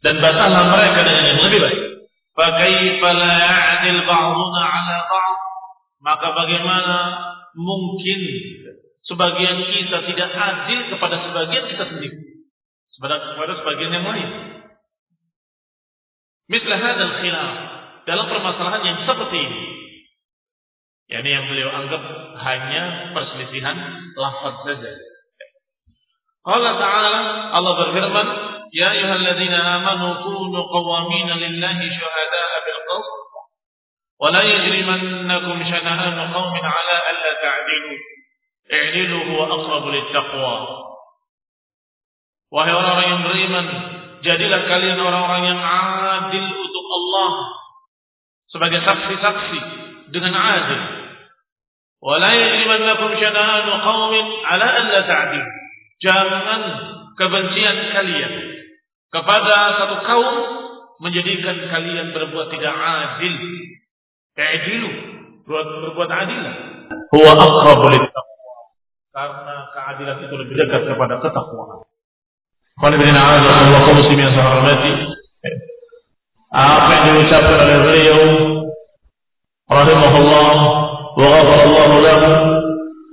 dan bantahlah mereka dengan yang lebih baik. Fakaifa la ya'dil ba'duna 'ala ba'd? Maka bagaimana mungkin sebagian kita tidak adil kepada sebagian kita sendiri? Kepada sebagian yang lain. Mislah hadal khilaf dalam permasalahan yang seperti ini. Yani yang beliau anggap hanya perselisihan lafaz saja. Allah Ta'ala Allah berfirman, "Ya ayyuhalladzina amanu kunu qawwamina lillahi syuhada'a bil qist wa la yajrimannakum shana'anu qaumin 'ala alla ta'dilu. I'dilu huwa aqrabu littaqwa." Wahai orang-orang yang beriman, jadilah kalian orang-orang yang adil untuk Allah sebagai saksi-saksi dengan adil. Wa la yajrimannakum shana'anu qaumin 'ala alla ta'dilu Jangan kebencian kalian kepada satu kaum menjadikan kalian berbuat tidak adil. Ta'dilu, berbuat, berbuat adil. Huwa aqrabu littaqwa. Karena keadilan itu lebih dekat kepada ketakwaan. Qul inna a'udzu wa qul muslimin sahramati. Apa yang diucapkan oleh beliau rahimahullah wa ghafarallahu lahu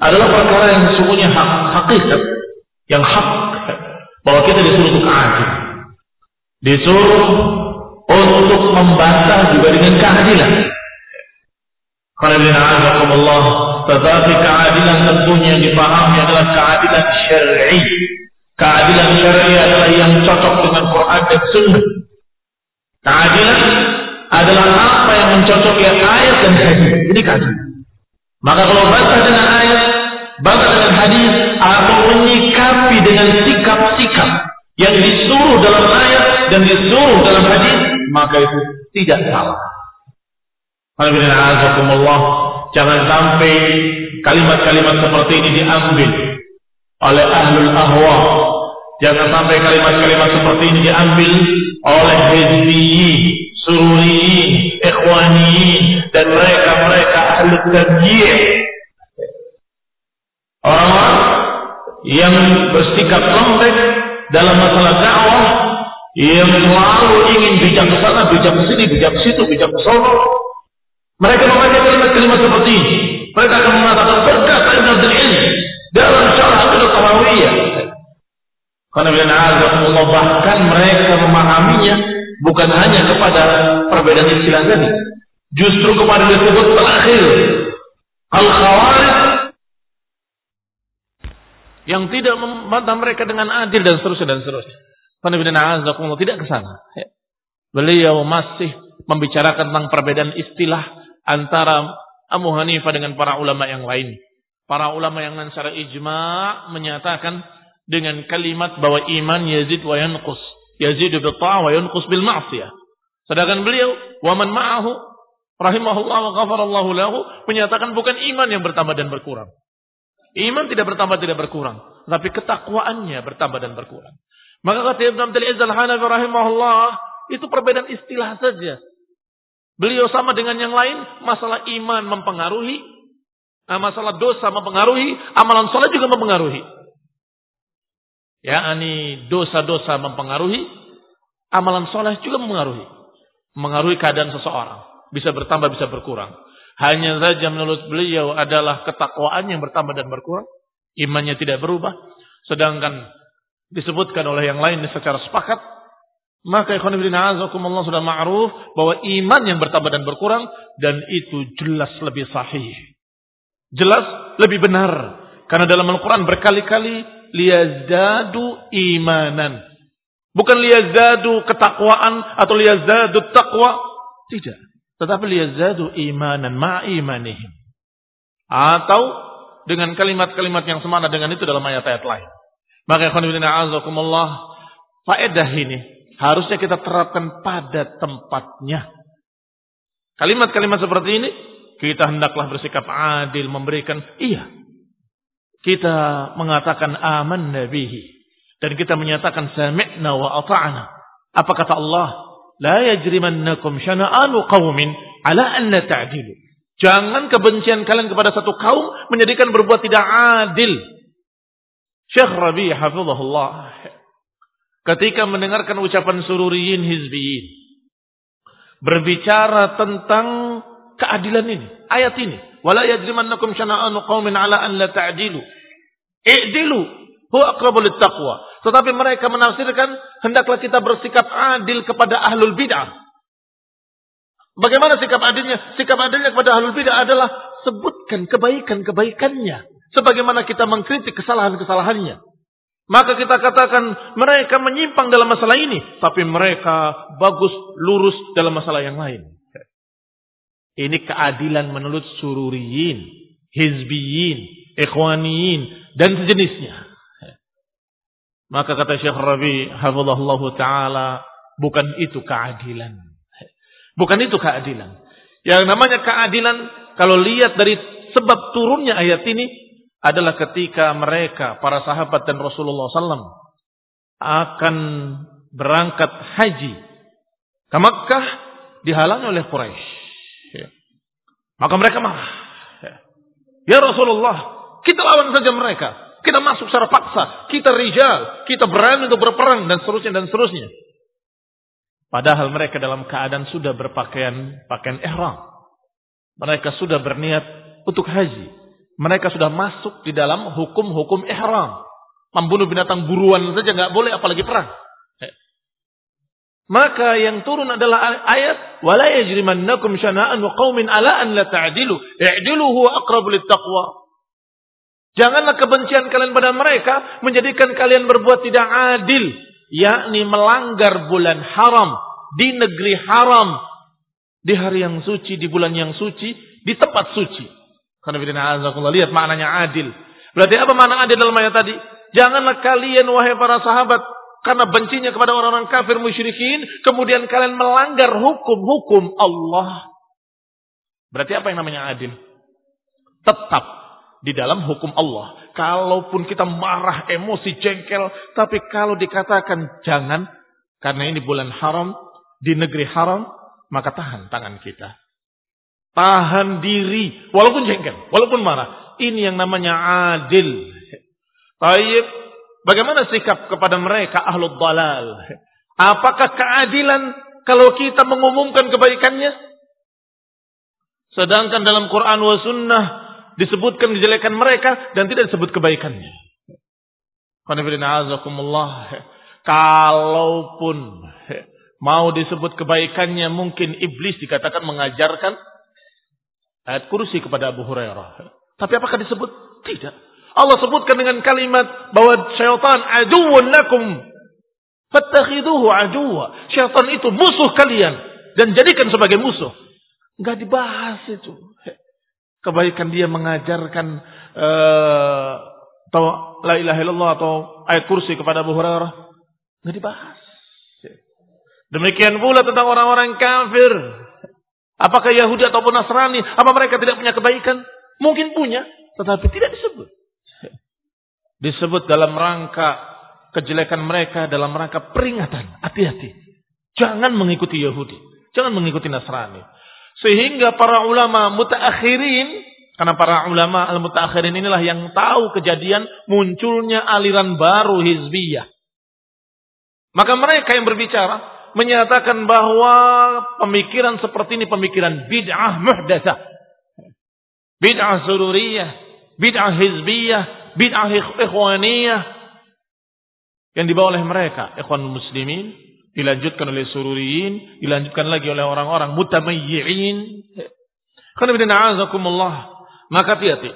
adalah perkara yang sesungguhnya hak, hakikat yang hak bahwa kita disuruh untuk adil. Disuruh untuk membantah juga dengan keadilan. Allah, tetapi keadilan tentunya yang dipahami adalah keadilan syar'i. Keadilan syar'i adalah yang cocok dengan Quran dan Sunnah. Keadilan adalah apa yang mencocoki ayat dan hadis. Ini keadilan. Maka kalau bantah dengan ayat, bantah dengan hadis, atau menyikapi dengan sikap-sikap yang disuruh dalam dan disuruh dalam hadis, maka itu tidak salah. Alhamdulillah, jangan sampai kalimat-kalimat seperti ini diambil oleh ahlul ahwa. Jangan sampai kalimat-kalimat seperti ini diambil oleh hizbiyi, sururi, ikhwani, dan mereka-mereka ahlul tajiyah. Orang-orang yang bersikap lembek dalam masalah dakwah yang selalu ingin bijak ke sana, bijak ke sini, bijak ke situ, bijak ke sana. Mereka memakai kalimat-kalimat seperti ini. Mereka akan mengatakan berkata Ibn Abdul Ilm dalam syarah Aqidah Tahawiyah. Karena Allah bahkan mereka memahaminya bukan hanya kepada perbedaan istilah tadi. Justru kepada disebut terakhir. Al-Khawarij yang tidak membantah mereka dengan adil dan seterusnya dan seterusnya. Tidak ke sana. Ya. Beliau masih membicarakan tentang perbedaan istilah antara Abu Hanifah dengan para ulama yang lain. Para ulama yang secara ijma menyatakan dengan kalimat bahwa iman yazid wa yanqus. Yazid bil ta'a wa yanqus bil ma'siyah. Sedangkan beliau wa man ma'ahu rahimahullah wa ghafarallahu lahu menyatakan bukan iman yang bertambah dan berkurang. Iman tidak bertambah tidak berkurang, tapi ketakwaannya bertambah dan berkurang. Maka kata Ibn Abdul Izzal Hanafi rahimahullah, itu perbedaan istilah saja. Beliau sama dengan yang lain, masalah iman mempengaruhi, nah, masalah dosa mempengaruhi, amalan sholat juga mempengaruhi. Ya, ini dosa-dosa mempengaruhi, amalan sholat juga mempengaruhi. Mengaruhi keadaan seseorang. Bisa bertambah, bisa berkurang. Hanya saja menurut beliau adalah ketakwaan yang bertambah dan berkurang. Imannya tidak berubah. Sedangkan disebutkan oleh yang lain secara sepakat. Maka ikhwanibidina azakumullah sudah ma'ruf bahwa iman yang bertambah dan berkurang. Dan itu jelas lebih sahih. Jelas lebih benar. Karena dalam Al-Quran berkali-kali liyazdadu imanan. Bukan liyazdadu ketakwaan atau liyazdadu takwa. Tidak. Tetapi liyazadu imanan ma'imanihim. Atau dengan kalimat-kalimat yang semana dengan itu dalam ayat-ayat lain. Maka azakumullah. Faedah ini harusnya kita terapkan pada tempatnya. Kalimat-kalimat seperti ini kita hendaklah bersikap adil memberikan iya. Kita mengatakan aman nabihi dan kita menyatakan sami'na wa ata'na. Apa kata Allah? La yajrimannakum syana'anu qaumin ala an la ta'dilu. Jangan kebencian kalian kepada satu kaum menjadikan berbuat tidak adil. Syekh Rabi hafizahullah ketika mendengarkan ucapan sururiyin hizbiyin berbicara tentang keadilan ini, ayat ini. Wala yajrimannakum syana'anu qaumin ala an la ta'dilu. I'dilu huwa aqrabu taqwa. Tetapi mereka menafsirkan hendaklah kita bersikap adil kepada ahlul bid'ah. Bagaimana sikap adilnya? Sikap adilnya kepada ahlul bid'ah adalah sebutkan kebaikan-kebaikannya. Sebagaimana kita mengkritik kesalahan-kesalahannya. Maka kita katakan mereka menyimpang dalam masalah ini. Tapi mereka bagus, lurus dalam masalah yang lain. Ini keadilan menurut sururiyin, hizbiyin, ikhwaniyin, dan sejenisnya. Maka kata Syekh Rabi, hafizahullah ta'ala, bukan itu keadilan. Bukan itu keadilan. Yang namanya keadilan, kalau lihat dari sebab turunnya ayat ini, adalah ketika mereka, para sahabat dan Rasulullah SAW, akan berangkat haji ke Makkah dihalangi oleh Quraisy. Ya. Maka mereka marah. Ya. ya Rasulullah, kita lawan saja mereka. Kita masuk secara paksa. Kita rijal. Kita berani untuk berperang dan seterusnya dan seterusnya. Padahal mereka dalam keadaan sudah berpakaian pakaian ihram. Mereka sudah berniat untuk haji. Mereka sudah masuk di dalam hukum-hukum ihram. Membunuh binatang buruan saja nggak boleh apalagi perang. Eh. Maka yang turun adalah ayat wala yajrimannakum syana'an qaumin ala an la ta'dilu i'dilu huwa aqrabu taqwa. Janganlah kebencian kalian pada mereka menjadikan kalian berbuat tidak adil, yakni melanggar bulan haram di negeri haram, di hari yang suci, di bulan yang suci, di tempat suci. Karena lihat maknanya adil. Berarti apa makna adil dalam ayat tadi? Janganlah kalian wahai para sahabat karena bencinya kepada orang-orang kafir musyrikin, kemudian kalian melanggar hukum-hukum Allah. Berarti apa yang namanya adil? Tetap di dalam hukum Allah. Kalaupun kita marah, emosi, jengkel, tapi kalau dikatakan jangan, karena ini bulan haram, di negeri haram, maka tahan tangan kita. Tahan diri. Walaupun jengkel. Walaupun marah. Ini yang namanya adil. Taib. Bagaimana sikap kepada mereka ahlul dalal? Apakah keadilan kalau kita mengumumkan kebaikannya? Sedangkan dalam Quran wa sunnah disebutkan kejelekan mereka dan tidak disebut kebaikannya. Kalaupun mau disebut kebaikannya mungkin iblis dikatakan mengajarkan ayat kursi kepada Abu Hurairah. Tapi apakah disebut? Tidak. Allah sebutkan dengan kalimat bahwa syaitan aduun lakum. Fattakhiduhu aduwa. Syaitan itu musuh kalian. Dan jadikan sebagai musuh. Enggak dibahas itu. Kebaikan dia mengajarkan uh, la ilaha illallah atau ayat kursi kepada Abu Hurairah. Enggak dibahas. Demikian pula tentang orang-orang kafir Apakah Yahudi ataupun Nasrani, apa mereka tidak punya kebaikan? Mungkin punya, tetapi tidak disebut. Disebut dalam rangka kejelekan mereka, dalam rangka peringatan. Hati-hati. Jangan mengikuti Yahudi. Jangan mengikuti Nasrani. Sehingga para ulama mutaakhirin, karena para ulama al-mutaakhirin inilah yang tahu kejadian munculnya aliran baru hizbiyah. Maka mereka yang berbicara, menyatakan bahwa pemikiran seperti ini pemikiran bid'ah muhdatsah. Bid'ah sururiyah, bid'ah hizbiyah, bid'ah ikhwaniyah yang dibawa oleh mereka, ikhwan muslimin, dilanjutkan oleh sururiyin, dilanjutkan lagi oleh orang-orang mutamayyi'in. Maka hati-hati.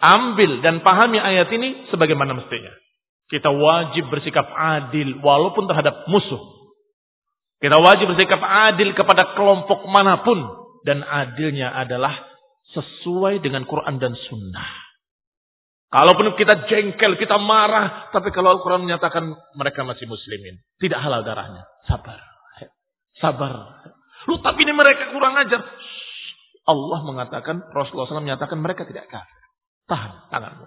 Ambil dan pahami ayat ini sebagaimana mestinya. Kita wajib bersikap adil walaupun terhadap musuh kita wajib bersikap adil kepada kelompok mana pun. Dan adilnya adalah sesuai dengan Quran dan Sunnah. Kalaupun kita jengkel, kita marah. Tapi kalau Al-Quran menyatakan mereka masih muslimin. Tidak halal darahnya. Sabar. Sabar. Lu tapi ini mereka kurang ajar. Allah mengatakan, Rasulullah SAW menyatakan mereka tidak kafir. Tahan tanganmu.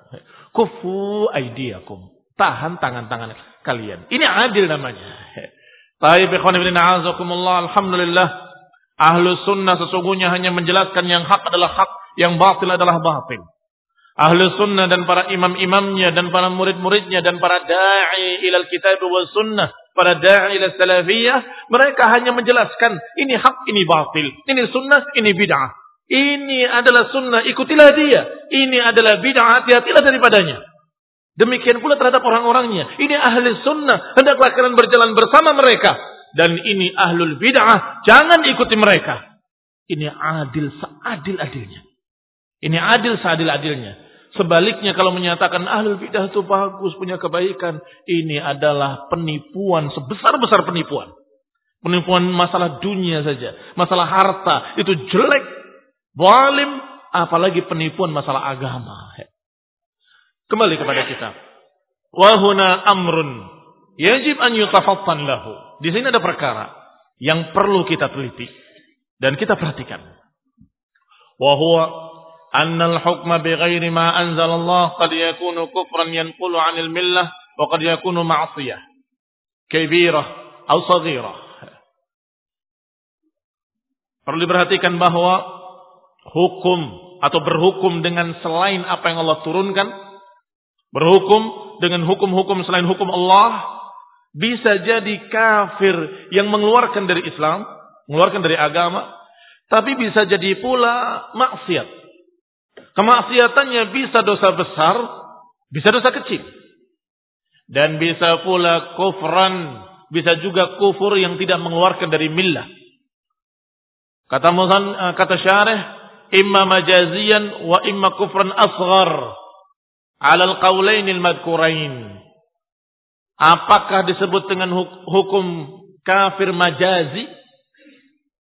Kufu aidiakum. Tahan tangan-tangan kalian. Ini adil namanya. Baik, ikhwan ibn a'azakumullah, alhamdulillah. Ahlu sunnah sesungguhnya hanya menjelaskan yang hak adalah hak, yang batil adalah batil. Ahlu sunnah dan para imam-imamnya dan para murid-muridnya dan para da'i ilal kitab wa sunnah para da'i ila salafiyah, mereka hanya menjelaskan ini hak, ini batil, ini sunnah, ini bid'ah. Ini adalah sunnah, ikutilah dia. Ini adalah bid'ah, hati-hatilah daripadanya. Demikian pula terhadap orang-orangnya. Ini ahli sunnah, hendaklah kalian berjalan bersama mereka. Dan ini ahlul bid'ah, jangan ikuti mereka. Ini adil seadil-adilnya. Ini adil seadil-adilnya. Sebaliknya kalau menyatakan ahlul bidah itu bagus, punya kebaikan. Ini adalah penipuan, sebesar-besar penipuan. Penipuan masalah dunia saja. Masalah harta. Itu jelek. Walim. Apalagi penipuan masalah agama kembali kepada kita. Wahuna amrun yajib an yutafattan lahu. Di sini ada perkara yang perlu kita teliti dan kita perhatikan. Wa huwa anna al-hukma bighairi ma anzalallah qad yakunu kufran yanqulu 'anil millah wa qad yakunu ma'siyah kabirah atau saghirah. Perlu diperhatikan bahwa hukum atau berhukum dengan selain apa yang Allah turunkan berhukum dengan hukum-hukum selain hukum Allah, bisa jadi kafir yang mengeluarkan dari Islam, mengeluarkan dari agama, tapi bisa jadi pula maksiat Kemaksiatannya bisa dosa besar, bisa dosa kecil. Dan bisa pula kufran, bisa juga kufur yang tidak mengeluarkan dari millah. Kata Musan, eh, kata syarih, imma majazian wa imma kufran asghar ala al-qawlain al-madhkurain. Apakah disebut dengan hukum kafir majazi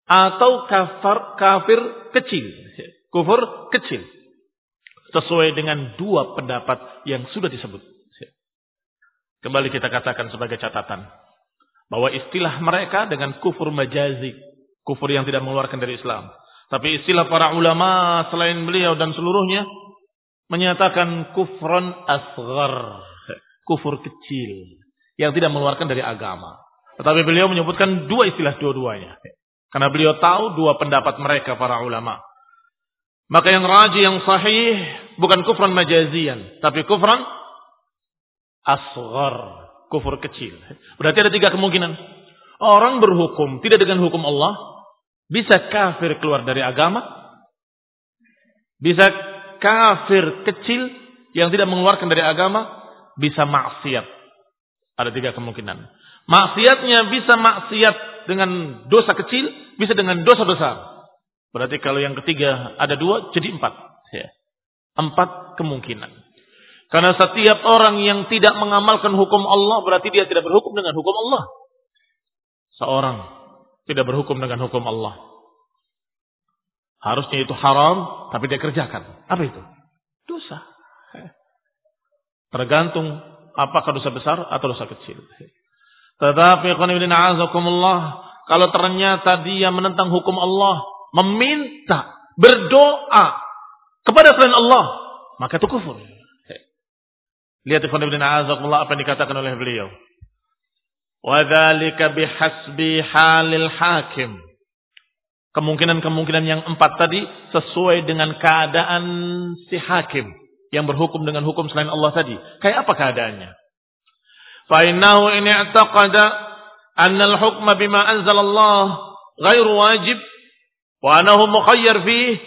atau kafir kafir kecil? Kufur kecil. Sesuai dengan dua pendapat yang sudah disebut. Kembali kita katakan sebagai catatan. Bahwa istilah mereka dengan kufur majazi. Kufur yang tidak mengeluarkan dari Islam. Tapi istilah para ulama selain beliau dan seluruhnya. Menyatakan kufron asgar. Kufur kecil. Yang tidak mengeluarkan dari agama. Tetapi beliau menyebutkan dua istilah dua-duanya. Karena beliau tahu dua pendapat mereka para ulama. Maka yang raji yang sahih bukan kufran majazian, tapi kufran asghar, kufur kecil. Berarti ada tiga kemungkinan. Orang berhukum tidak dengan hukum Allah, bisa kafir keluar dari agama, bisa kafir kecil yang tidak mengeluarkan dari agama, bisa maksiat. Ada tiga kemungkinan. Maksiatnya bisa maksiat dengan dosa kecil, bisa dengan dosa besar. Berarti kalau yang ketiga ada dua, jadi empat. Ya. Empat kemungkinan. Karena setiap orang yang tidak mengamalkan hukum Allah, berarti dia tidak berhukum dengan hukum Allah. Seorang tidak berhukum dengan hukum Allah. Harusnya itu haram, tapi dia kerjakan. Apa itu? Dosa. Tergantung apakah dosa besar atau dosa kecil. Tetapi kalau ternyata dia menentang hukum Allah, meminta, berdoa kepada selain Allah, maka itu kufur. Lihat Ibn Ibn Azakullah apa yang dikatakan oleh beliau. Wadhalika bihasbi halil hakim. Kemungkinan-kemungkinan yang empat tadi sesuai dengan keadaan si hakim yang berhukum dengan hukum selain Allah tadi. Kayak apa keadaannya? Fa'innahu ini taqada anna al hukm bima anzal Allah wajib واجب وأنه mukhayyar فيه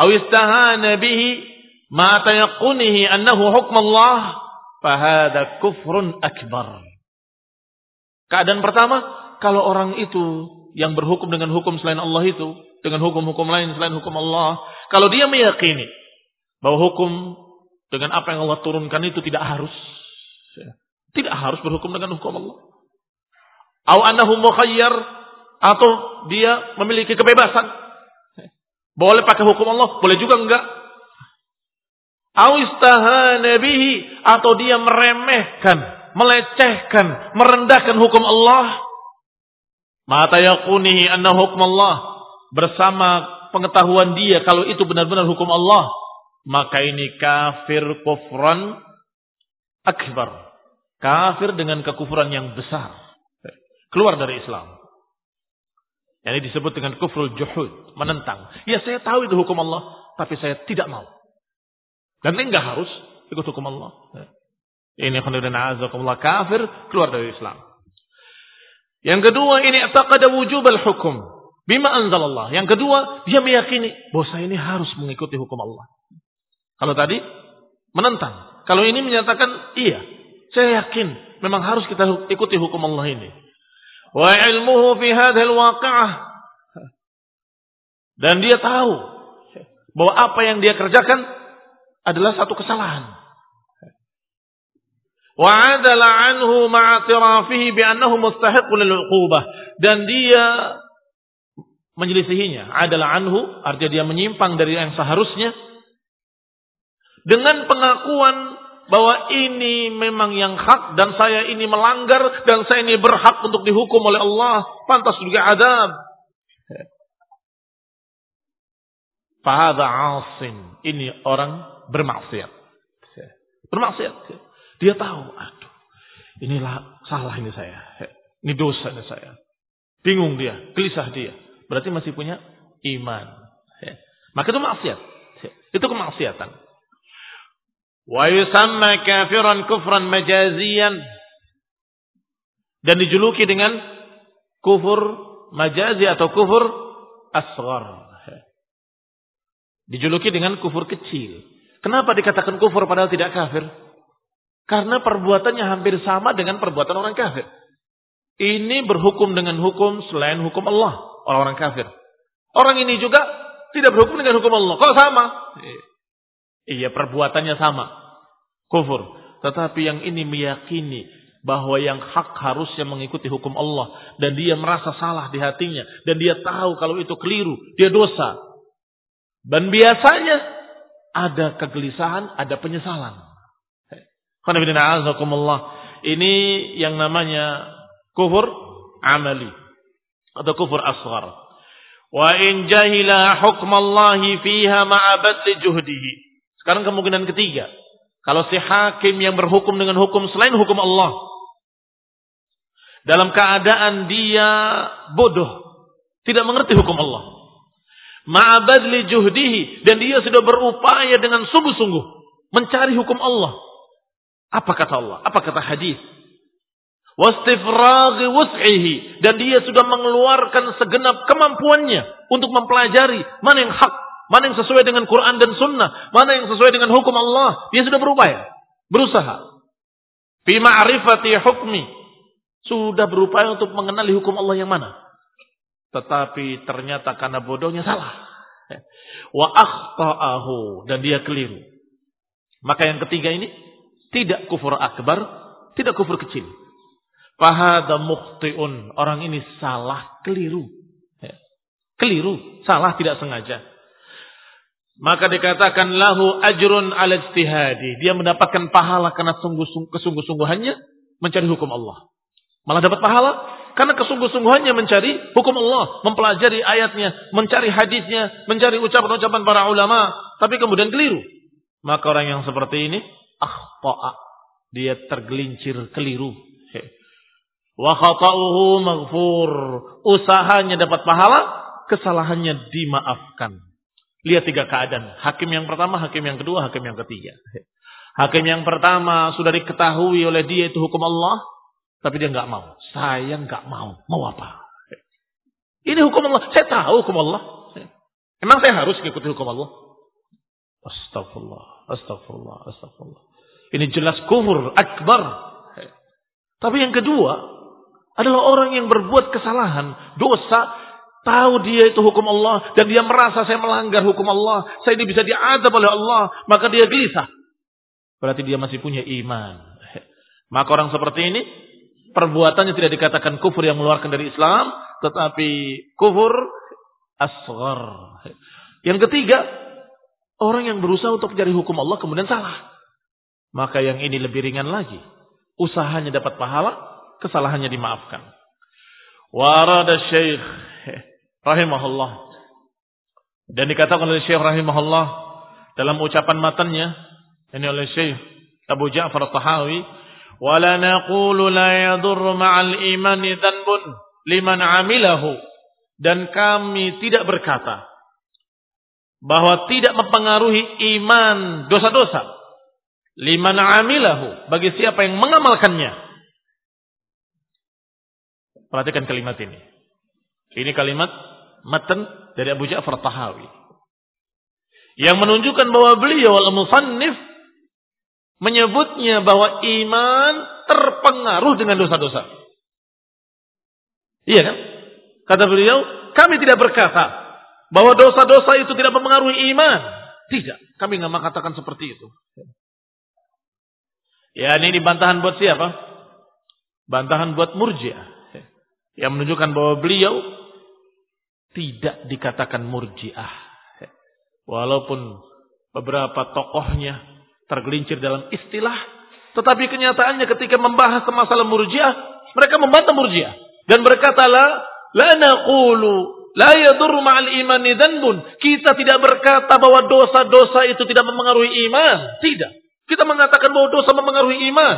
أو استهان به ما تيقنه أنه حكم الله فهذا كفر أكبر. Keadaan pertama, kalau orang itu yang berhukum dengan hukum selain Allah itu, dengan hukum-hukum lain selain hukum Allah, kalau dia meyakini bahwa hukum dengan apa yang Allah turunkan itu tidak harus, tidak harus berhukum dengan hukum Allah. Au mukhayyar atau dia memiliki kebebasan boleh pakai hukum Allah, boleh juga enggak. atau dia meremehkan, melecehkan, merendahkan hukum Allah. Mata yakunihi anna hukum Allah bersama pengetahuan dia kalau itu benar-benar hukum Allah, maka ini kafir kufran akbar. Kafir dengan kekufuran yang besar. Keluar dari Islam. Yang ini disebut dengan kufrul juhud, menentang. Ya saya tahu itu hukum Allah, tapi saya tidak mau. Dan ini enggak harus ikut hukum Allah. Ini khonudin azakumullah kafir, keluar dari Islam. Yang kedua ini taqada wujub al-hukum bima anzalallah. Yang kedua dia meyakini bahwa saya ini harus mengikuti hukum Allah. Kalau tadi menentang. Kalau ini menyatakan iya, saya yakin memang harus kita ikuti hukum Allah ini. Wa ilmuhu fi hadhil waqi'ah. Dan dia tahu bahwa apa yang dia kerjakan adalah satu kesalahan. Wa'adala anhu ma'atirafihi bi'annahu mustahiqun lil-uqubah. Dan dia menyelisihinya. Adalah anhu, artinya dia menyimpang dari yang seharusnya. Dengan pengakuan bahwa ini memang yang hak dan saya ini melanggar dan saya ini berhak untuk dihukum oleh Allah. Pantas juga adab. Fahada asin. Ini orang bermaksiat. Bermaksiat. Dia tahu, aduh, inilah salah ini saya. Ini dosa ini saya. Bingung dia, gelisah dia. Berarti masih punya iman. Maka itu maksiat. Itu kemaksiatan. Wa yusamma kafiran kufran majaziyan. Dan dijuluki dengan kufur majazi atau kufur asghar. Dijuluki dengan kufur kecil. Kenapa dikatakan kufur padahal tidak kafir? Karena perbuatannya hampir sama dengan perbuatan orang kafir. Ini berhukum dengan hukum selain hukum Allah. Orang-orang kafir. Orang ini juga tidak berhukum dengan hukum Allah. Kok sama? Iya perbuatannya sama. Kufur. Tetapi yang ini meyakini bahwa yang hak harusnya mengikuti hukum Allah. Dan dia merasa salah di hatinya. Dan dia tahu kalau itu keliru. Dia dosa. Dan biasanya ada kegelisahan, ada penyesalan. Ini yang namanya kufur amali atau kufur asghar. Wa in jahila hukmallahi fiha ma'a juhdihi. Sekarang kemungkinan ketiga. Kalau si hakim yang berhukum dengan hukum selain hukum Allah. Dalam keadaan dia bodoh. Tidak mengerti hukum Allah. Ma'abadli juhdihi. Dan dia sudah berupaya dengan sungguh-sungguh. Mencari hukum Allah apa kata Allah? Apa kata hadis? Wastifraghi wus'ihi. Dan dia sudah mengeluarkan segenap kemampuannya untuk mempelajari mana yang hak, mana yang sesuai dengan Quran dan Sunnah, mana yang sesuai dengan hukum Allah. Dia sudah berupaya, berusaha. Fi ma'rifati hukmi. Sudah berupaya untuk mengenali hukum Allah yang mana. Tetapi ternyata karena bodohnya salah. Wa akhta'ahu. Dan dia keliru. Maka yang ketiga ini tidak kufur akbar, tidak kufur kecil. Fahada mukhti'un. Orang ini salah, keliru. Ya. Keliru, salah tidak sengaja. Maka dikatakan lahu ajrun ala ijtihadi. Dia mendapatkan pahala karena kesungguh-sungguhannya mencari hukum Allah. Malah dapat pahala karena kesungguh-sungguhannya mencari hukum Allah, mempelajari ayatnya, mencari hadisnya, mencari ucapan-ucapan para ulama, tapi kemudian keliru. Maka orang yang seperti ini akhta'a. Dia tergelincir keliru. Wa khata'uhu maghfur. Usahanya dapat pahala, kesalahannya dimaafkan. Lihat tiga keadaan. Hakim yang pertama, hakim yang kedua, hakim yang ketiga. Hakim yang pertama sudah diketahui oleh dia itu hukum Allah, tapi dia nggak mau. Saya nggak mau. Mau apa? Ini hukum Allah. Saya tahu hukum Allah. Emang saya harus ikuti hukum Allah? Astagfirullah, astagfirullah, astagfirullah. Ini jelas kufur akbar. Tapi yang kedua adalah orang yang berbuat kesalahan, dosa, tahu dia itu hukum Allah dan dia merasa saya melanggar hukum Allah, saya ini bisa diadab oleh Allah, maka dia gelisah. Berarti dia masih punya iman. Maka orang seperti ini perbuatannya tidak dikatakan kufur yang mengeluarkan dari Islam, tetapi kufur asghar. Yang ketiga, orang yang berusaha untuk mencari hukum Allah kemudian salah. Maka yang ini lebih ringan lagi. Usahanya dapat pahala, kesalahannya dimaafkan. Warada syekh rahimahullah. Dan dikatakan oleh syekh rahimahullah dalam ucapan matanya ini oleh syekh Abu Ja'far Tahawi, "Wala naqulu la yadur ma'al imani dhanbun liman 'amilahu." Dan kami tidak berkata bahwa tidak mempengaruhi iman dosa-dosa liman amilahu bagi siapa yang mengamalkannya Perhatikan kalimat ini. Ini kalimat matan dari Abu Ja'far Tahawi. Yang menunjukkan bahwa beliau al-musannif menyebutnya bahwa iman terpengaruh dengan dosa-dosa. Iya kan? Kata beliau, kami tidak berkata bahwa dosa-dosa itu tidak mempengaruhi iman. Tidak, kami nggak mengatakan seperti itu. Ya ini bantahan buat siapa? Bantahan buat murjiah. Yang menunjukkan bahwa beliau tidak dikatakan murjiah. Walaupun beberapa tokohnya tergelincir dalam istilah. Tetapi kenyataannya ketika membahas masalah murjiah. Mereka membantah murjiah. Dan berkata la, la naqulu la yadur ma'al imani dhanbun. Kita tidak berkata bahwa dosa-dosa itu tidak mempengaruhi iman. Tidak. Kita mengatakan bahwa dosa mempengaruhi iman.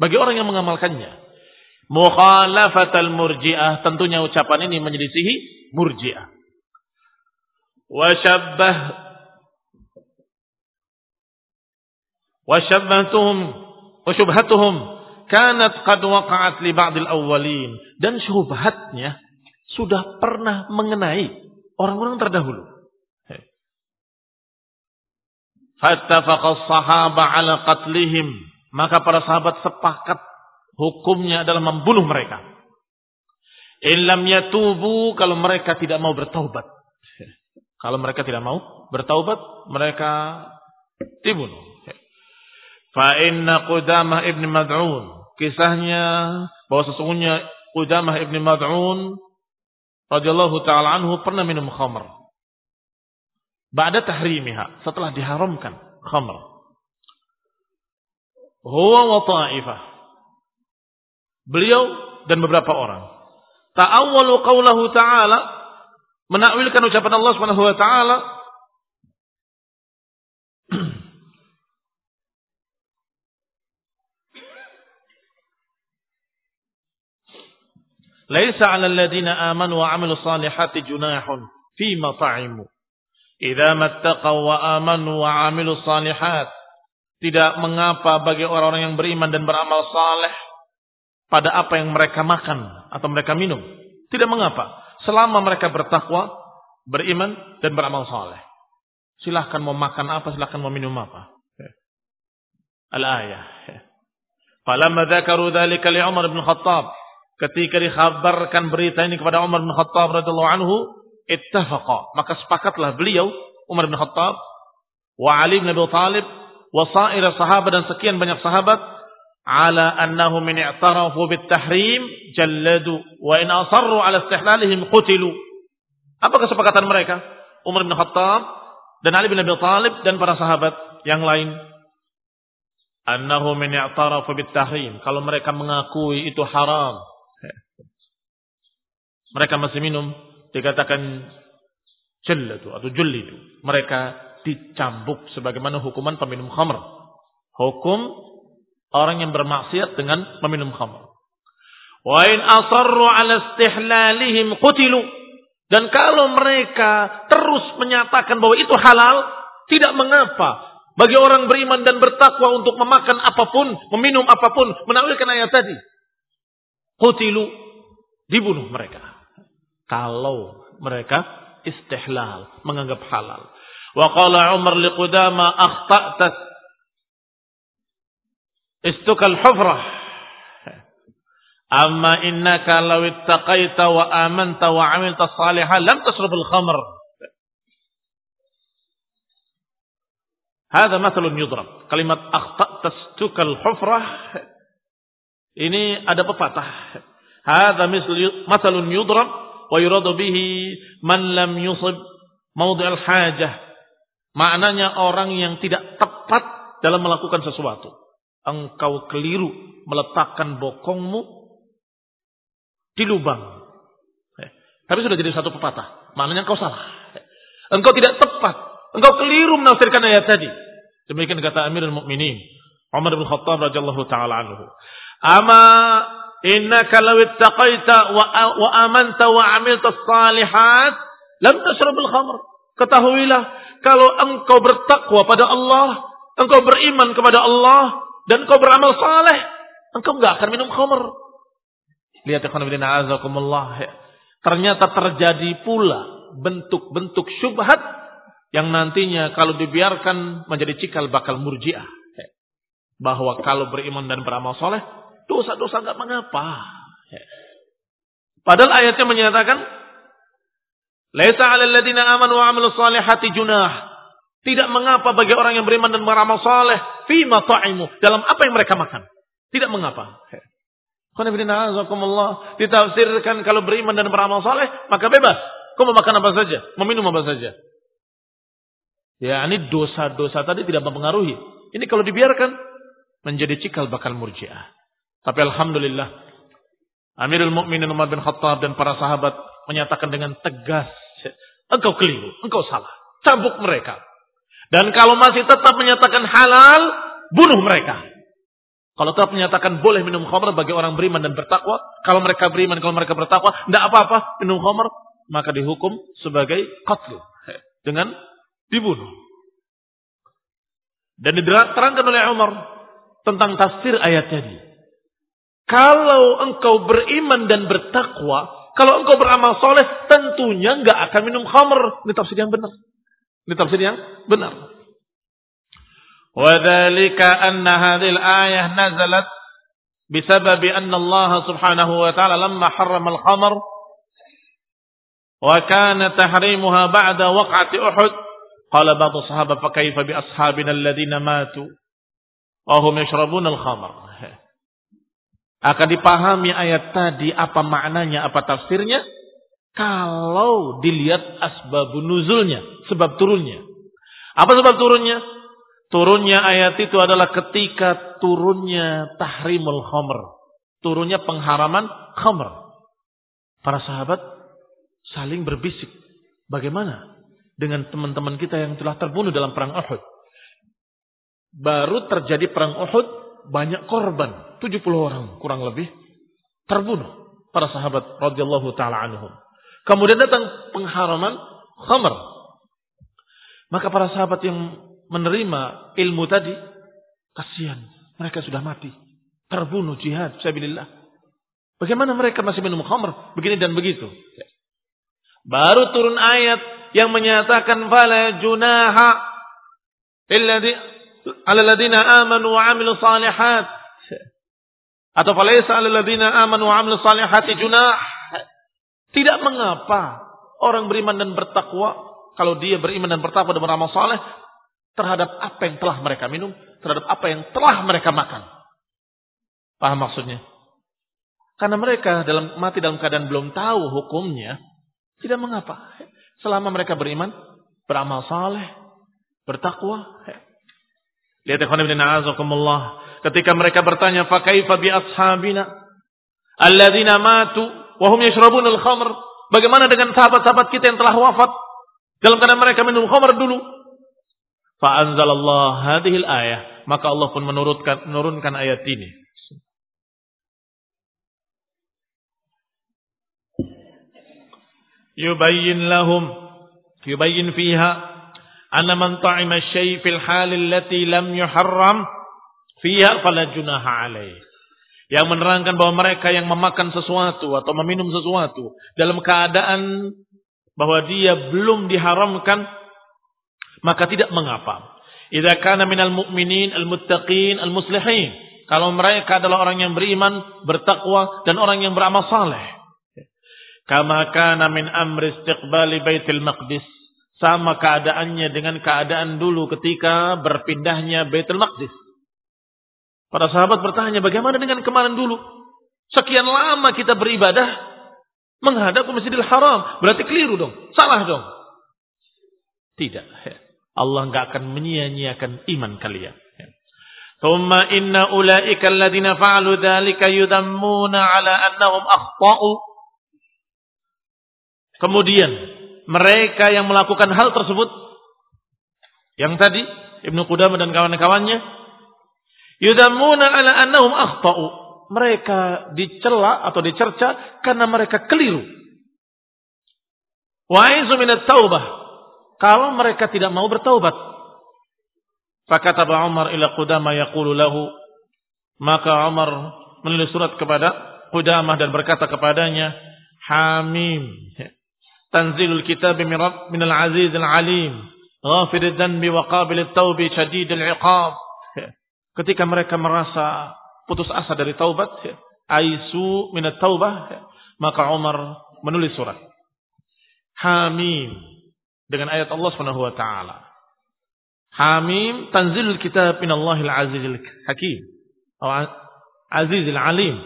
Bagi orang yang mengamalkannya. Mukhalafatal murji'ah. Tentunya ucapan ini menyelisihi murji'ah. Wasyabbah. Wasyabbatuhum. Wasyubhatuhum. Kanat qad waqa'at li ba'dil awwalin. Dan syubhatnya sudah pernah mengenai orang-orang terdahulu. Fattafaqas sahaba ala qatlihim. Maka para sahabat sepakat hukumnya adalah membunuh mereka. Ilam yatubu kalau mereka tidak mau bertaubat. Kalau mereka tidak mau bertaubat, mereka dibunuh. Fa inna Qudamah ibn Mad'un. Kisahnya bahwa sesungguhnya Qudamah ibn Mad'un radhiyallahu taala anhu pernah minum khamr. Ba'da tahrimiha, setelah diharamkan khamr. Huwa wa ta'ifah Beliau dan beberapa orang. Ta'awwalu qawlahu ta'ala menakwilkan ucapan Allah Subhanahu wa taala Laisa 'alal ladzina amanu wa 'amilus salihati junahun fima ta'imu. Idza mattaqaw wa amanu wa 'amilus salihat. Tidak mengapa bagi orang-orang yang beriman dan beramal saleh pada apa yang mereka makan atau mereka minum. Tidak mengapa. Selama mereka bertakwa, beriman, dan beramal saleh. Silahkan mau makan apa, silahkan mau minum apa. Al-ayah. Falamma dzakaru dzalika li Umar bin Khattab. Ketika dikhabarkan berita ini kepada Umar bin Khattab radhiyallahu anhu, ittafaqa. Maka sepakatlah beliau Umar bin Khattab wa Ali bin Abi Thalib wa sair sahabat dan sekian banyak sahabat ala annahum min i'tarafu bit tahrim jalladu wa in asarru ala istihlalihim qutilu. Apa kesepakatan mereka? Umar bin Khattab dan Ali bin Abi Thalib dan para sahabat yang lain. Annahu min i'tarafu bit tahrim. Kalau mereka mengakui itu haram. Mereka masih minum dikatakan jalladu atau jullidu. Mereka dicambuk sebagaimana hukuman peminum khamr. Hukum Orang yang bermaksiat dengan meminum khamr. Wa in asarru ala istihlalihim qutilu. Dan kalau mereka terus menyatakan bahwa itu halal, tidak mengapa bagi orang beriman dan bertakwa untuk memakan apa pun, meminum apa pun, menakwilkan ayat tadi. Qutilu dibunuh mereka. Kalau mereka istihlal, menganggap halal. Wa qala Umar liqudama akhta'tat istukal hufrah. Amma innaka law ittaqaita wa amanta wa amilta salihan lam tasrabul khamr. Hada mathalun yudrab. Kalimat akhta'ta istukal hufrah ini ada pepatah. Hada mathalun yudrab wa yuradu bihi man lam yusib al hajah. Maknanya orang yang tidak tepat dalam melakukan sesuatu engkau keliru meletakkan bokongmu di lubang. Eh, tapi sudah jadi satu pepatah. Maknanya engkau salah. Engkau tidak tepat. Engkau keliru menafsirkan ayat tadi. Demikian kata Amirul Mukminin Umar bin Khattab radhiyallahu taala anhu. Ama innaka law ittaqaita wa, wa amanta wa amilta salihat lam tashrabul khamr. Ketahuilah kalau engkau bertakwa pada Allah, engkau beriman kepada Allah, dan kau beramal saleh, engkau nggak akan minum khamr. Lihat ikhwan fillah azakumullah. Ternyata terjadi pula bentuk-bentuk syubhat yang nantinya kalau dibiarkan menjadi cikal bakal murjiah. Bahwa kalau beriman dan beramal soleh, dosa-dosa nggak mengapa. Padahal ayatnya menyatakan, Laisa 'alal ladzina amanu wa 'amilus solihati junah. Tidak mengapa bagi orang yang beriman dan beramal soleh, fima ta'imu, dalam apa yang mereka makan. Tidak mengapa. Ditafsirkan kalau beriman dan beramal soleh, maka bebas. Kau mau makan apa saja, meminum apa saja. Ya, ini dosa-dosa tadi tidak mempengaruhi. Ini kalau dibiarkan menjadi cikal bakal murjiah. Tapi alhamdulillah Amirul Mukminin Umar bin Khattab dan para sahabat menyatakan dengan tegas, engkau keliru, engkau salah. Cabuk mereka. Dan kalau masih tetap menyatakan halal, bunuh mereka. Kalau tetap menyatakan boleh minum khamr bagi orang beriman dan bertakwa, kalau mereka beriman, kalau mereka bertakwa, tidak apa-apa minum khamr, maka dihukum sebagai qatl dengan dibunuh. Dan diterangkan oleh Umar tentang tafsir ayat tadi Kalau engkau beriman dan bertakwa, kalau engkau beramal soleh, tentunya nggak akan minum khamr. Ini tafsir yang benar. Ini tafsir yang benar. وذلك أن هذه الآية نزلت بسبب أن الله سبحانه وتعالى لما حرم الخمر وكان تحريمها بعد وقعة أحد قال بعض الصحابة فكيف بأصحابنا الذين ماتوا وهم يشربون الخمر akan dipahami ayat tadi apa maknanya, apa tafsirnya kalau dilihat asbabun nuzulnya, sebab turunnya. Apa sebab turunnya? Turunnya ayat itu adalah ketika turunnya tahrimul khamr, turunnya pengharaman khamr. Para sahabat saling berbisik, bagaimana dengan teman-teman kita yang telah terbunuh dalam perang Uhud? Baru terjadi perang Uhud, banyak korban, 70 orang kurang lebih terbunuh para sahabat radhiyallahu taala anhum. Kemudian datang pengharaman khamr. Maka para sahabat yang menerima ilmu tadi kasihan, mereka sudah mati, terbunuh jihad sabilillah. Bagaimana mereka masih minum khamr begini dan begitu? Baru turun ayat yang menyatakan fala junaha illadhi ala ladina amanu wa amilu salihat atau falaysa ala ladina amanu wa amilu salihati junah tidak mengapa orang beriman dan bertakwa kalau dia beriman dan bertakwa dan beramal saleh terhadap apa yang telah mereka minum, terhadap apa yang telah mereka makan. Paham maksudnya? Karena mereka dalam mati dalam keadaan belum tahu hukumnya, tidak mengapa. Selama mereka beriman, beramal saleh, bertakwa. Lihat ikhwan ibn a'azakumullah. Ketika mereka bertanya, "Fakaifa bi ashabina alladzina matu wahum yashrabun al-khamr?" Bagaimana dengan sahabat-sahabat kita yang telah wafat dalam keadaan mereka minum khamr dulu? Fa anzalallah hadhil ayah, maka Allah pun menurunkan menurunkan ayat ini. Yubayyin lahum yubayyin fiha Anna man ta'ima syai' fil halil lati lam yuharram fiha fala junaha alaih. Yang menerangkan bahwa mereka yang memakan sesuatu atau meminum sesuatu dalam keadaan bahwa dia belum diharamkan maka tidak mengapa. Idza kana minal mu'minin al-muttaqin al-muslihin. Kalau mereka adalah orang yang beriman, bertakwa dan orang yang beramal saleh. Kama kana min amri istiqbali Baitul Maqdis Sama keadaannya dengan keadaan dulu ketika berpindahnya Baitul Maqdis. Para sahabat bertanya, bagaimana dengan kemarin dulu? Sekian lama kita beribadah menghadap ke Masjidil Haram. Berarti keliru dong. Salah dong. Tidak. Allah nggak akan menyia-nyiakan iman kalian. ثم إن أولئك الذين فعلوا ذلك يذمون على أنهم أخطأوا Kemudian mereka yang melakukan hal tersebut yang tadi Ibnu Qudamah dan kawan-kawannya yudamuna ala annahum akhtau. Mereka dicela atau dicerca karena mereka keliru. Wa aizu taubah. Kalau mereka tidak mau bertaubat. Fakataba Umar ila Qudamah yaqulu lahu. Maka Umar menulis surat kepada Qudamah dan berkata kepadanya, Hamim. Tanzilul kitab min al-aziz al-alim. Ghafir dhanbi wa qabil taubi syadid al-iqab. Ketika mereka merasa putus asa dari taubat, aisu min taubah maka Umar menulis surat. Hamim dengan ayat Allah Subhanahu wa taala. Hamim tanzilul kitab min Allahil azizil hakim. Atau azizil alim.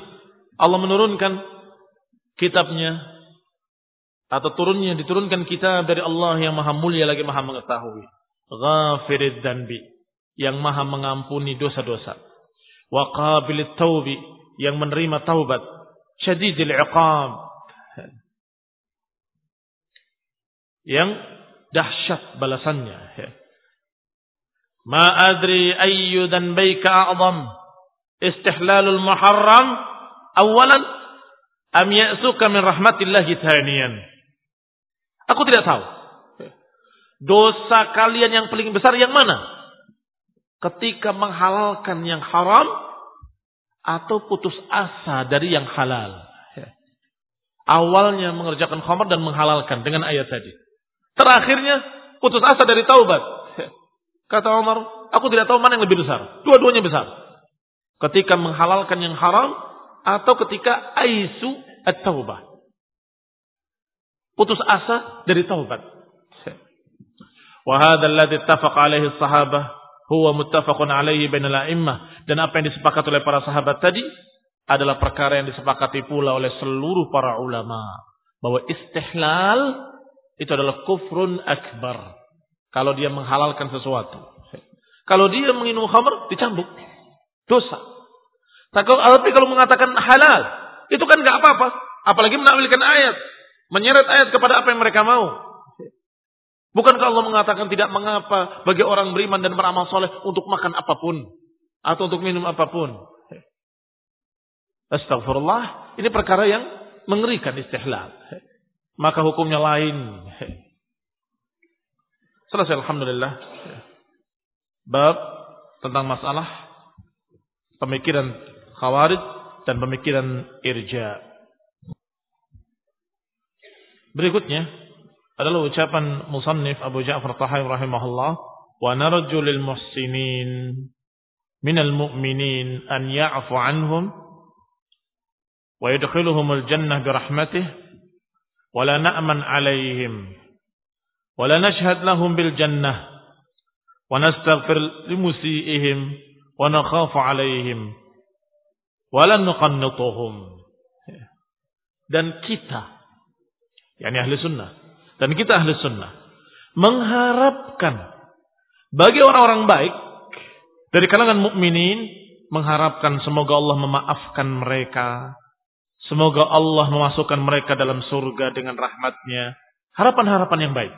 Allah menurunkan kitabnya atau turunnya diturunkan kitab dari Allah yang maha mulia lagi maha mengetahui. Ghafirid danbi yang maha mengampuni dosa-dosa. Wa qabilit taubi yang menerima taubat. Syadidil iqab. Yang dahsyat balasannya. Ma adri ayyu dhanbayka a'zam istihlalul muharram awalan am ya'suka min rahmatillahi thaniyan. Aku tidak tahu. Dosa kalian yang paling besar yang mana? Ketika menghalalkan yang haram atau putus asa dari yang halal. Awalnya mengerjakan khamar dan menghalalkan dengan ayat tadi. Terakhirnya putus asa dari taubat. Kata Umar, aku tidak tahu mana yang lebih besar. Dua-duanya besar. Ketika menghalalkan yang haram atau ketika aisu at-taubah. Putus asa dari taubat. Dan apa yang disepakati oleh para sahabat tadi adalah perkara yang disepakati pula oleh seluruh para ulama bahwa istihlal itu adalah kufrun akbar kalau dia menghalalkan sesuatu. Kalau dia minum khamr, dicambuk. Dosa. Tapi kalau mengatakan halal, itu kan nggak apa-apa. Apalagi menakwilkan ayat. Menyeret ayat kepada apa yang mereka mau. Bukankah Allah mengatakan tidak mengapa bagi orang beriman dan beramal soleh untuk makan apa pun. Atau untuk minum apa pun. Astagfirullah. Ini perkara yang mengerikan istihlal. Maka hukumnya lain. Selesai Alhamdulillah. Bab tentang masalah pemikiran khawarij dan pemikiran irja. Berikutnya adalah ucapan musannif Abu Ja'far Tahawi rahimahullah wa narju lil muhsinin minal mu'minin an ya'fu anhum wa yadkhiluhumul jannah birahmatih wa la na'man alaihim ولا نشهد لهم بالجنة ونستغفر لمسيئهم ونخاف عليهم ولا نقنطهم dan kita yakni ahli sunnah dan kita ahli sunnah mengharapkan bagi orang-orang baik dari kalangan mukminin mengharapkan semoga Allah memaafkan mereka semoga Allah memasukkan mereka dalam surga dengan rahmatnya harapan-harapan yang baik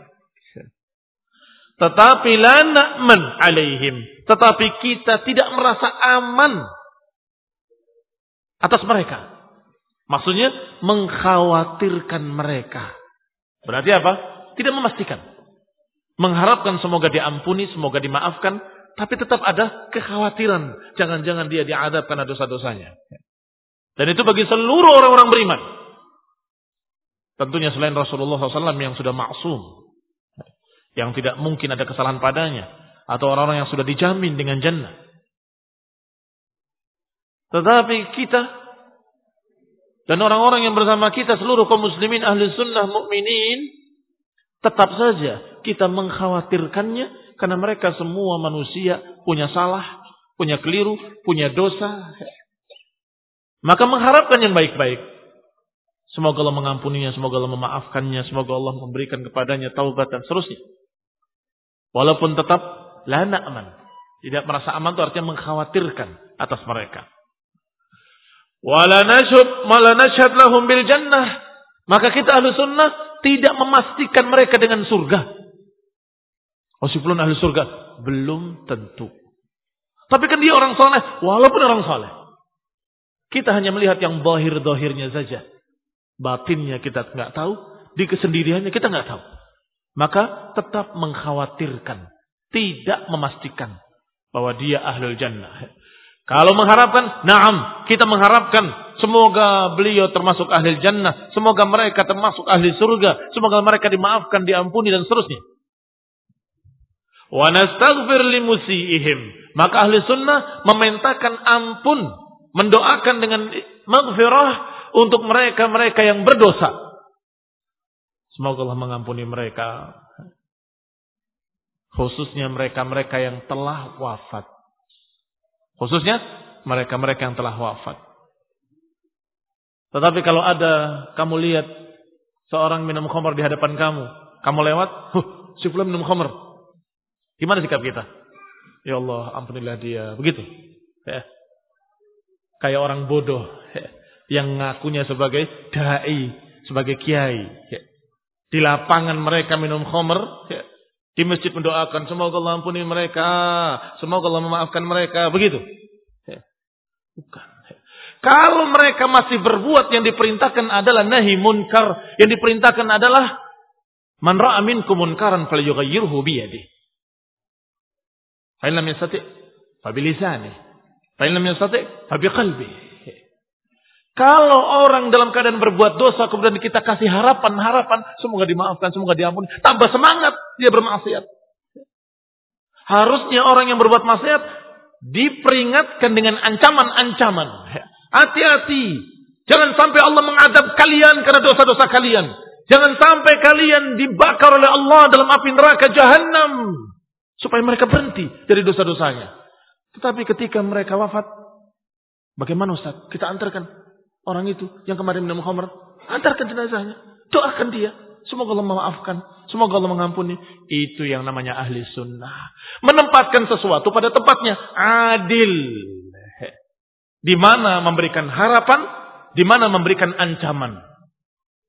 tetapi la na'man alaihim. Tetapi kita tidak merasa aman atas mereka. Maksudnya mengkhawatirkan mereka. Berarti apa? Tidak memastikan. Mengharapkan semoga diampuni, semoga dimaafkan. Tapi tetap ada kekhawatiran. Jangan-jangan dia diadab karena dosa-dosanya. Dan itu bagi seluruh orang-orang beriman. Tentunya selain Rasulullah SAW yang sudah maksum yang tidak mungkin ada kesalahan padanya atau orang-orang yang sudah dijamin dengan jannah. Tetapi kita dan orang-orang yang bersama kita seluruh kaum muslimin ahli sunnah mukminin tetap saja kita mengkhawatirkannya karena mereka semua manusia punya salah, punya keliru, punya dosa. Maka mengharapkan yang baik-baik. Semoga Allah mengampuninya, semoga Allah memaafkannya, semoga Allah memberikan kepadanya taubat dan seterusnya. Walaupun tetap la aman. Tidak merasa aman itu artinya mengkhawatirkan atas mereka. Wala nashub mala nashhad lahum bil jannah. Maka kita ahlu sunnah tidak memastikan mereka dengan surga. Si ahli surga. Belum tentu. Tapi kan dia orang soleh. Walaupun orang soleh. Kita hanya melihat yang dohir-dohirnya saja. Batinnya kita nggak tahu. Di kesendiriannya kita nggak tahu maka tetap mengkhawatirkan, tidak memastikan bahwa dia ahlul jannah. Kalau mengharapkan, naam, kita mengharapkan semoga beliau termasuk ahli jannah, semoga mereka termasuk ahli surga, semoga mereka dimaafkan, diampuni dan seterusnya. Wa nastaghfir limusiihim. Maka ahli sunnah memintakan ampun, mendoakan dengan maghfirah untuk mereka-mereka yang berdosa. Semoga Allah mengampuni mereka. Khususnya mereka-mereka yang telah wafat. Khususnya mereka-mereka yang telah wafat. Tetapi kalau ada kamu lihat seorang minum khamar di hadapan kamu, kamu lewat, huh, si fulan minum khamar. Gimana sikap kita? Ya Allah, ampunilah dia. Begitu. Ya. Kayak orang bodoh ya. yang ngakunya sebagai dai, sebagai kiai. Ya. Di lapangan mereka minum khamar, ya. Di masjid mendoakan, semoga Allah ampuni mereka, semoga Allah memaafkan mereka, begitu. Ya. Bukan. Kalau mereka masih berbuat yang diperintahkan adalah nahi munkar, yang diperintahkan adalah man ra'a minkum munkaran falyughayyirhu bi yadihi. Fa lam yastati' fa bi lisanihi. Fa lam yastati' fa bi qalbihi. Kalau orang dalam keadaan berbuat dosa kemudian kita kasih harapan-harapan semoga dimaafkan, semoga diampuni, tambah semangat dia bermaksiat. Harusnya orang yang berbuat maksiat diperingatkan dengan ancaman-ancaman. Hati-hati, jangan sampai Allah mengadab kalian karena dosa-dosa kalian. Jangan sampai kalian dibakar oleh Allah dalam api neraka jahanam supaya mereka berhenti dari dosa-dosanya. Tetapi ketika mereka wafat, bagaimana Ustaz? Kita antarkan orang itu yang kemarin minum khamr, antarkan jenazahnya, doakan dia. Semoga Allah memaafkan, semoga Allah mengampuni. Itu yang namanya ahli sunnah. Menempatkan sesuatu pada tempatnya, adil. Di mana memberikan harapan, di mana memberikan ancaman.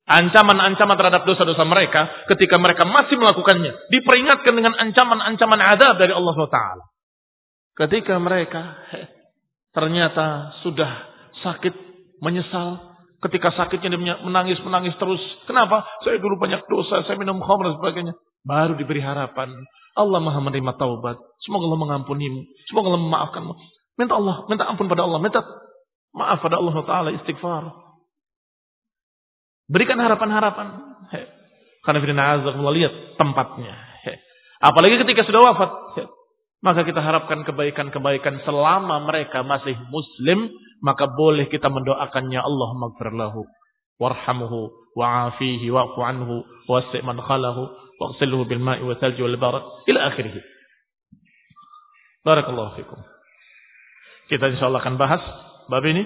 Ancaman-ancaman terhadap dosa-dosa mereka ketika mereka masih melakukannya. Diperingatkan dengan ancaman-ancaman adab dari Allah SWT. Ketika mereka ternyata sudah sakit menyesal. Ketika sakitnya dia menangis-menangis terus. Kenapa? Saya dulu banyak dosa, saya minum khamr dan sebagainya. Baru diberi harapan. Allah maha menerima taubat. Semoga Allah mengampunimu. Semoga Allah memaafkanmu. Minta Allah, minta ampun pada Allah. Minta maaf pada Allah Ta'ala istighfar. Berikan harapan-harapan. Karena Firman Azza lihat tempatnya. Apalagi ketika sudah wafat. Maka kita harapkan kebaikan-kebaikan selama mereka masih muslim. Maka boleh kita mendoakannya Allah magfirlahu. Warhamuhu. Wa'afihi. Wa'fu anhu. Wasi' man khalahu. Waqsilhu bil ma'i wa thalji wal barak. Ila akhirih. Barakallahu fikum. Kita insyaAllah akan bahas bab ini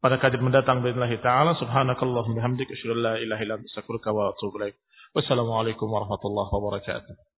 pada kajian mendatang bismillah taala subhanakallahumma bihamdika asyhadu an la ilaha illa anta astaghfiruka wa atubu ilaik. Wassalamualaikum warahmatullahi wabarakatuh.